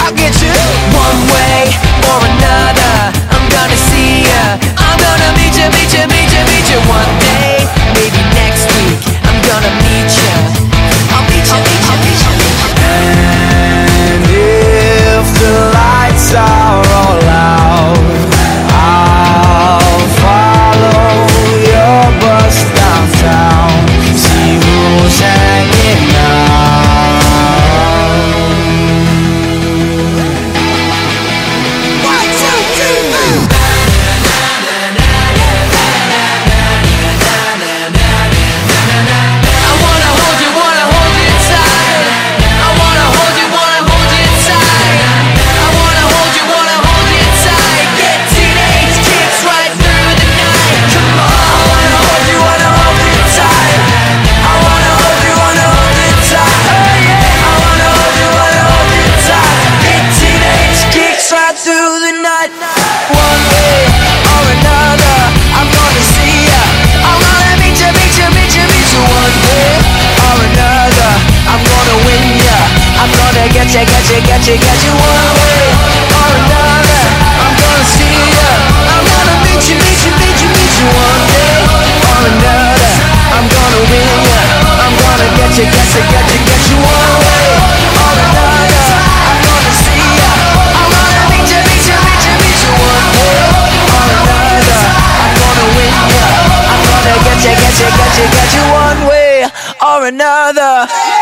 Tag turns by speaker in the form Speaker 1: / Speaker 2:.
Speaker 1: I'll get you. One way or another, I'm gonna see ya. I'm gonna get you, get you, get you, get you. One way or another, I'm gonna see ya. I'm gonna meet you, meet you, meet you, meet you. One day or another, I'm gonna win ya. I'm gonna get you, get you, get you, get you. One way or another, I'm gonna see ya. I'm gonna meet you, meet you, meet you, meet you. One way or another, I'm gonna win ya. I'm gonna get you, get you, get you, get you. One way or another.